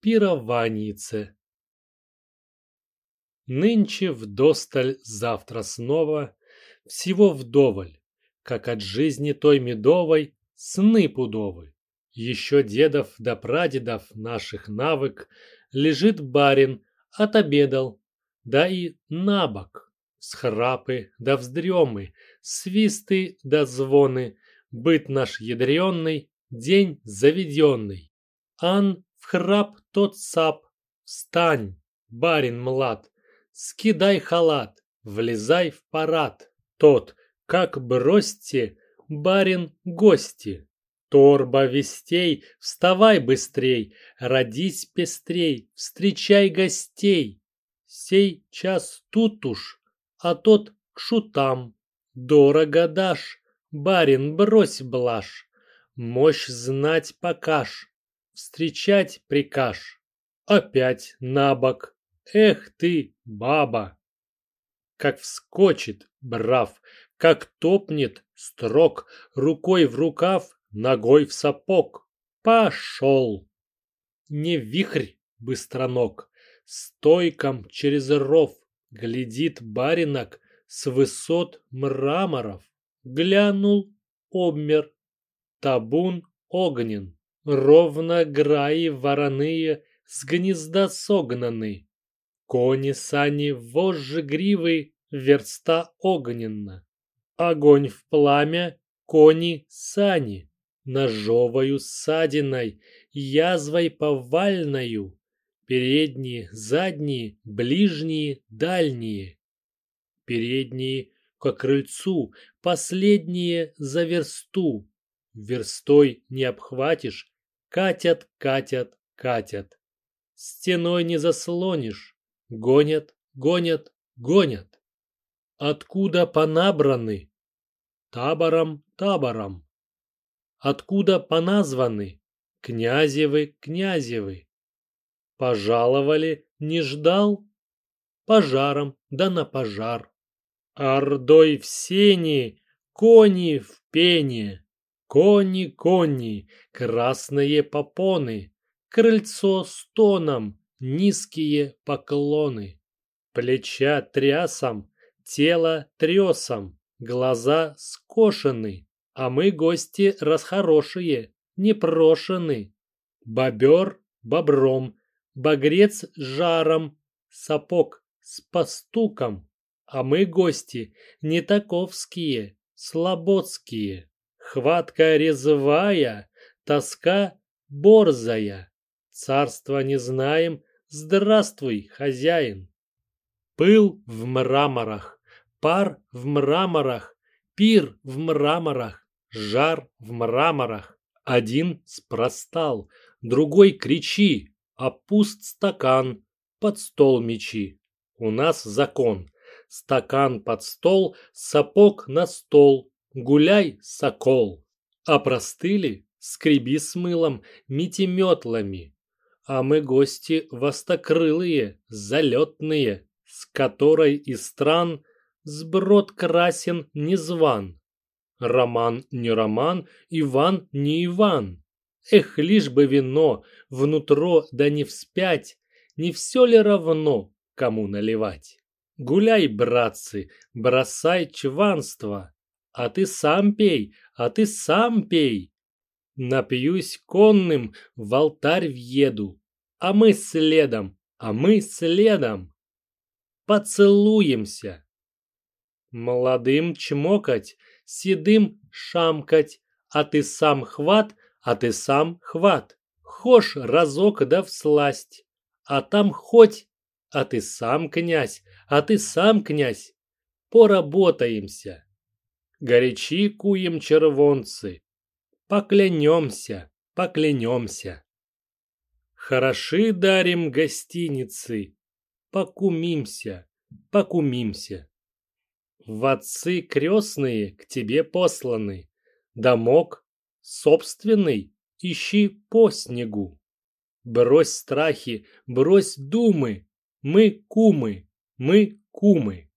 пированице. Нынче вдосталь, завтра снова, всего вдоволь, как от жизни той медовой сны пудовы. Еще дедов да прадедов наших навык лежит барин, отобедал, да и набок, схрапы да вздремы, свисты да звоны, быт наш ядренный, день заведенный. Ан храп тот сап, встань, барин млад, скидай халат, влезай в парад. Тот, как бросьте, барин гости. Торба вестей, вставай быстрей, родись пестрей, встречай гостей. Сей час тут уж, а тот к шутам. Дорого дашь, барин, брось блажь, мощь знать покаж, встречать прикаж. Опять на бок, эх ты, баба! Как вскочит, брав, как топнет, строк, рукой в рукав, ногой в сапог. Пошел! Не вихрь быстроног, стойком через ров глядит баринок с высот мраморов. Глянул, обмер, табун огнен, ровно граи вороные с гнезда согнаны. Кони сани вожжи гривы, верста огненна. Огонь в пламя, кони сани ножовою ссадиной, язвой повальною, передние, задние, ближние, дальние. Передние к крыльцу, последние за версту. Верстой не обхватишь, катят, катят, катят. Стеной не заслонишь, гонят, гонят, гонят. Откуда понабраны? Табором, табором откуда поназваны князевы, князевы. Пожаловали, не ждал, пожаром, да на пожар. Ордой в сене, кони в пене, кони, кони, красные попоны, крыльцо с тоном, низкие поклоны. Плеча трясом, тело тресом, глаза скошены, а мы гости расхорошие, непрошены. Бобер бобром, багрец жаром, сапог с постуком, а мы гости не таковские, слободские. Хватка резвая, тоска борзая. Царства не знаем, здравствуй, хозяин. Пыл в мраморах, пар в мраморах, пир в мраморах жар в мраморах. Один спростал, другой кричи, а пуст стакан, под стол мечи. У нас закон. Стакан под стол, сапог на стол. Гуляй, сокол. А простыли? Скреби с мылом, метеметлами. А мы гости востокрылые, залетные, с которой из стран сброд красен не зван. Роман не роман, Иван не Иван. Эх, лишь бы вино, внутро да не вспять, не все ли равно, кому наливать? Гуляй, братцы, бросай чванство, а ты сам пей, а ты сам пей. Напьюсь конным, в алтарь въеду, а мы следом, а мы следом. Поцелуемся. Молодым чмокать, седым шамкать, а ты сам хват, а ты сам хват. Хошь разок да всласть, а там хоть, а ты сам князь, а ты сам князь. Поработаемся. Горячи куем червонцы, поклянемся, поклянемся. Хороши дарим гостиницы, покумимся, покумимся. В отцы крестные к тебе посланы. Домок собственный ищи по снегу. Брось страхи, брось думы. Мы кумы, мы кумы.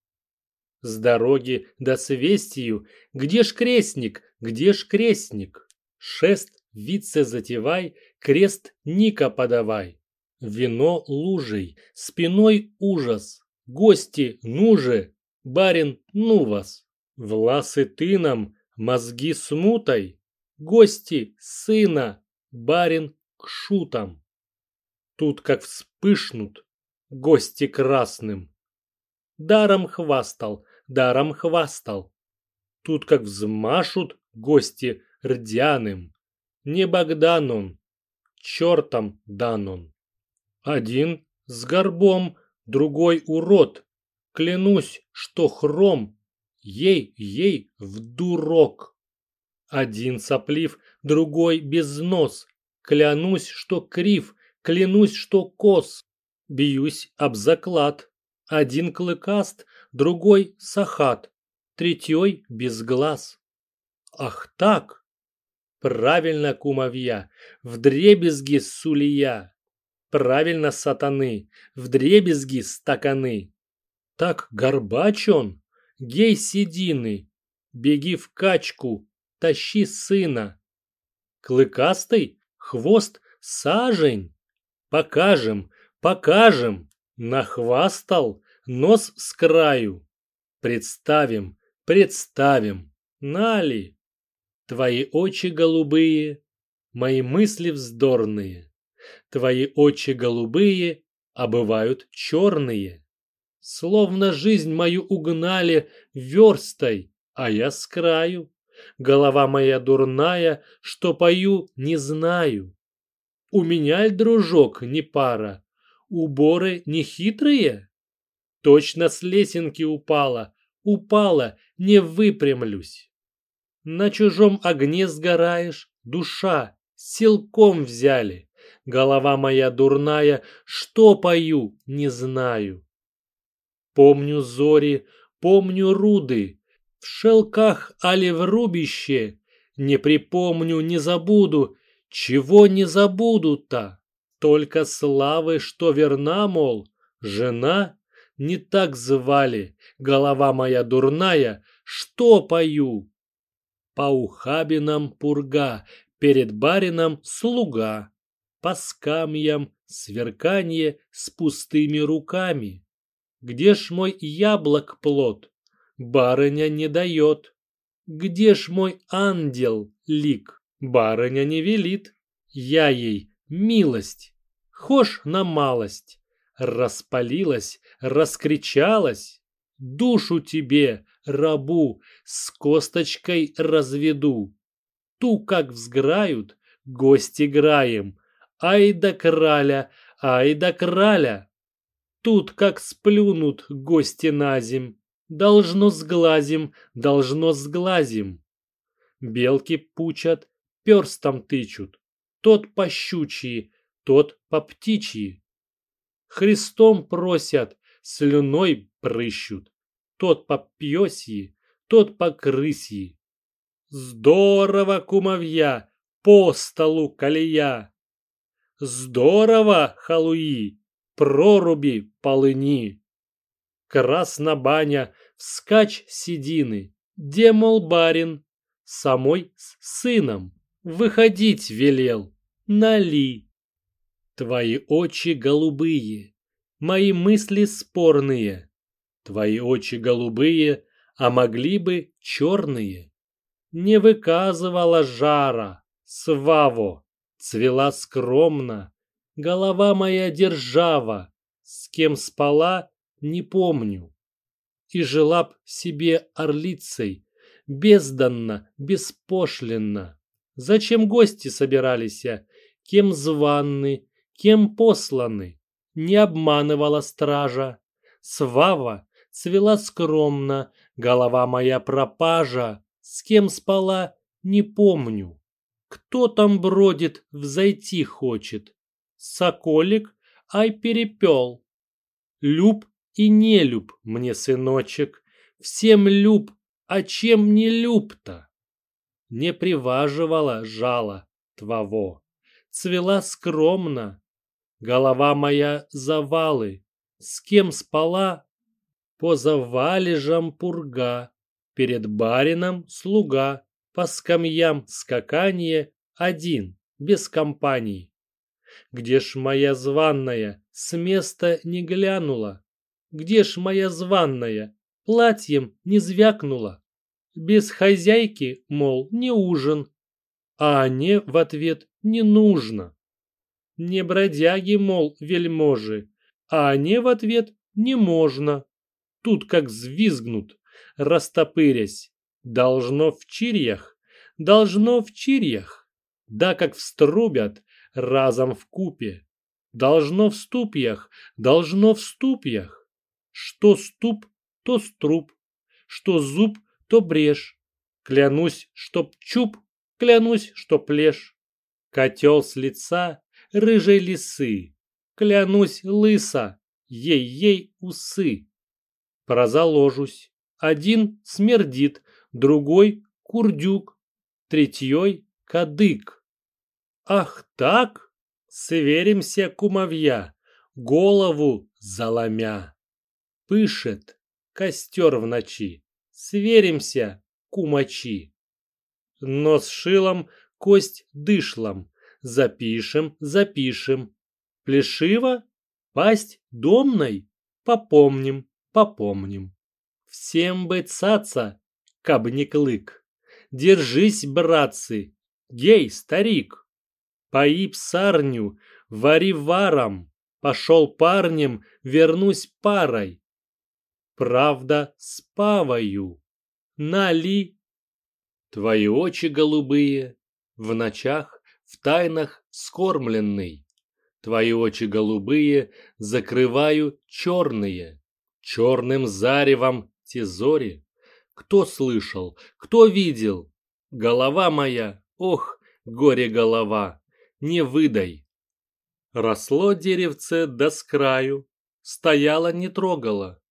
С дороги до свестью, где ж крестник, где ж крестник? Шест вице затевай, крест Ника подавай. Вино лужей, спиной ужас, гости, ну же, барин, ну вас. Власы тыном, мозги смутой, гости, сына, барин к шутам. Тут как вспышнут гости красным. Даром хвастал, даром хвастал. Тут как взмашут гости рдяным. Не Богдан он, чертом дан он. Один с горбом, другой урод. Клянусь, что хром ей, ей в дурок. Один соплив, другой без нос. Клянусь, что крив, клянусь, что кос. Бьюсь об заклад. Один клыкаст, другой сахат, третьей без глаз. Ах так! Правильно, кумовья, в дребезги сулия. Правильно, сатаны, в дребезги стаканы. Так горбач он, гей седины, беги в качку, тащи сына. Клыкастый, хвост, сажень. Покажем, покажем, нахвастал, нос с краю. Представим, представим, нали. Твои очи голубые, мои мысли вздорные. Твои очи голубые, а бывают черные. Словно жизнь мою угнали верстой, а я с краю. Голова моя дурная, что пою, не знаю. У меня, дружок, не пара, уборы не хитрые? Точно с лесенки упала, упала, не выпрямлюсь. На чужом огне сгораешь, душа, силком взяли. Голова моя дурная, что пою, не знаю. Помню зори, помню руды, в шелках али в рубище. Не припомню, не забуду, чего не забуду-то. Только славы, что верна, мол, жена не так звали, голова моя дурная, что пою? По ухабинам пурга, перед барином слуга, по скамьям сверканье с пустыми руками. Где ж мой яблок плод? Барыня не дает. Где ж мой ангел лик? Барыня не велит. Я ей милость, хошь на малость. Распалилась, раскричалась. Душу тебе, рабу, с косточкой разведу. Ту, как взграют, гости граем. Ай да краля, ай да краля. Тут, как сплюнут гости на земь. Должно сглазим, должно сглазим. Белки пучат, перстом тычут. Тот по щучьи, тот по птичьи. Христом просят, слюной прыщут. Тот по пьёсьи, тот по крысьи. Здорово, кумовья, по столу колея. Здорово, халуи, проруби полыни. Красна баня, вскач седины, демол барин, самой с сыном, выходить велел, нали. Твои очи голубые, мои мысли спорные. Твои очи голубые, а могли бы черные. Не выказывала жара, сваво, цвела скромно. Голова моя держава, с кем спала, не помню. И жила б себе орлицей, безданно, беспошлинно. Зачем гости собирались, кем званны, кем посланы, не обманывала стража. Свава цвела скромно, голова моя пропажа, с кем спала, не помню. Кто там бродит, взойти хочет? Соколик, ай перепел. Люб и не люб мне, сыночек, всем люб, а чем не люб-то? Не приваживала жало твоего цвела скромно. Голова моя завалы, с кем спала? По завалежам пурга, перед барином слуга, по скамьям скаканье один, без компаний. Где ж моя званная, с места не глянула? Где ж моя званная, платьем не звякнула? Без хозяйки, мол, не ужин, а мне в ответ не нужно. Не бродяги, мол, вельможи, а они в ответ не можно. Тут как взвизгнут, растопырясь. Должно в чирьях, должно в чирьях. Да как вструбят разом в купе. Должно в ступьях, должно в ступьях. Что ступ, то струп, что зуб, то брешь. Клянусь, чтоб чуб, клянусь, что плешь. Котел с лица рыжей лисы, клянусь лыса, ей-ей усы. Прозаложусь, один смердит, другой курдюк, третьей кадык. Ах так? Сверимся, кумовья, голову заломя. Пышет костер в ночи, сверимся, кумачи. Но с шилом кость дышлом, запишем, запишем. Плешиво, пасть домной, попомним, попомним. Всем бы цаца, каб не клык. Держись, братцы, гей, старик. Пои псарню, вари варом, пошел парнем, вернусь парой. Правда, с павою. Нали. Твои очи голубые, в ночах, в тайнах скормленный. Твои очи голубые закрываю черные, черным заревом те зори. Кто слышал, кто видел? Голова моя, ох, горе голова, не выдай. Росло деревце до скраю, стояло не трогало.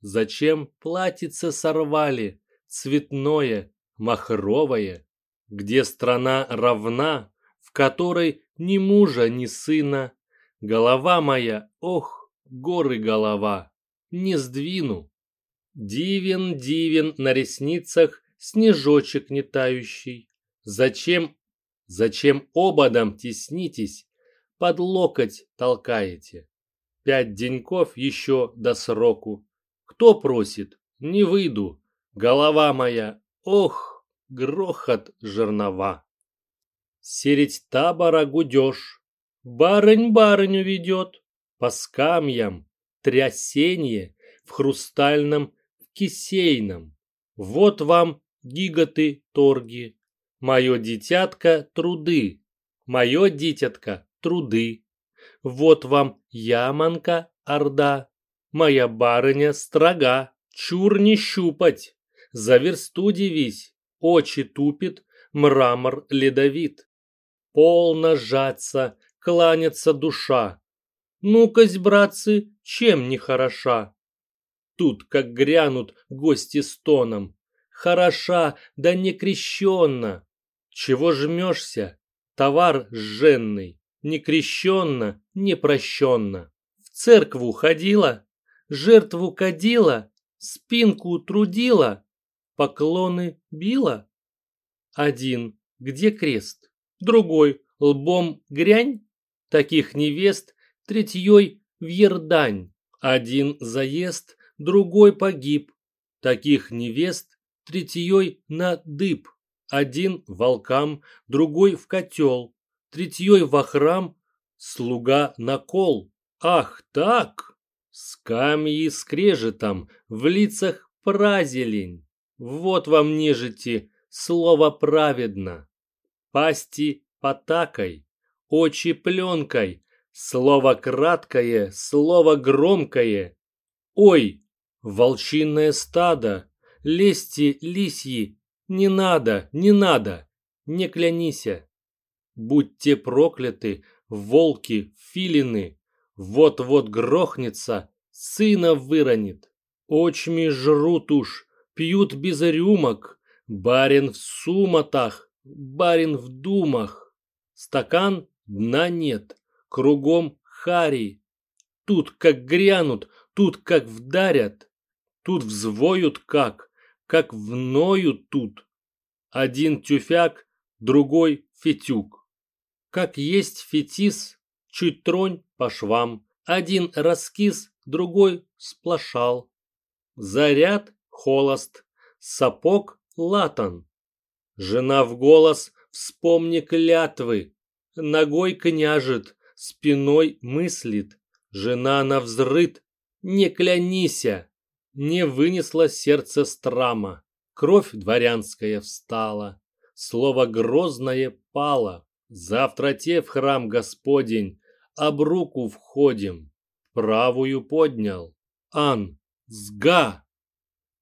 Зачем платьице сорвали, цветное, махровое? Где страна равна, которой ни мужа, ни сына, Голова моя, ох, горы голова, не сдвину. Дивен, дивен на ресницах снежочек не тающий. Зачем, зачем ободом теснитесь, под локоть толкаете? Пять деньков еще до сроку. Кто просит? Не выйду. Голова моя, ох, грохот жернова. Середь табора гудешь, Барынь барыню ведет по скамьям, трясенье в хрустальном, кисейном. Вот вам гиготы торги. Мое дитятка труды, мое дитятка труды. Вот вам яманка орда, моя барыня строга. Чур не щупать, за версту девись, очи тупит, мрамор ледовит. Полно жаться, кланяться душа. Ну-кась, братцы, чем не хороша? Тут, как грянут гости с тоном. Хороша, да не крещенна. Чего жмешься? Товар жженный. Не крещенно, не прощенно. В церкву ходила, жертву кадила, спинку трудила, поклоны била. Один, где крест? Другой, лбом грянь? Таких невест третьей в ердань. Один заезд, другой погиб. Таких невест третьей на дыб. Один волкам, другой в котел. Третьей во храм, слуга на кол. Ах так! Скамьи скрежетом, в лицах празелень. Вот вам нежити, слово праведно. Пасти потакой, очи пленкой, слово краткое, слово громкое. Ой, волчиное стадо, лести лисьи, не надо, не надо, не клянися. Будьте прокляты, волки, филины, вот-вот грохнется, сына выронит. Очми жрут уж, пьют без рюмок, барин в сумотах, барин в думах. Стакан Дна нет, кругом хари. Тут как грянут, тут как вдарят, тут взвоют как, как вноют тут. Один тюфяк, другой фетюк. Как есть фетис, чуть тронь по швам. Один раскис, другой сплошал. Заряд холост, сапог латан. Жена в голос, вспомни клятвы. Ногой княжит, спиной мыслит. Жена на взрыт, не клянися. Не вынесла сердце страма. Кровь дворянская встала. Слово грозное пало. Завтра те в храм Господень, об руку входим. Правую поднял. Ан, сга.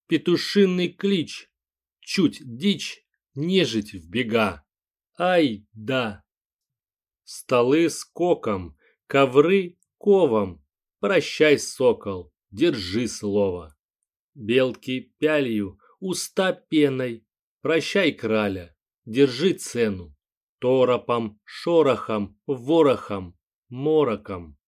Петушиный клич. Чуть дичь, нежить в бега. Ай, да. Столы с коком, ковры ковом. Прощай, сокол, держи слово. Белки пялью, уста пеной. Прощай, краля, держи цену. Торопом, шорохом, ворохом, мороком.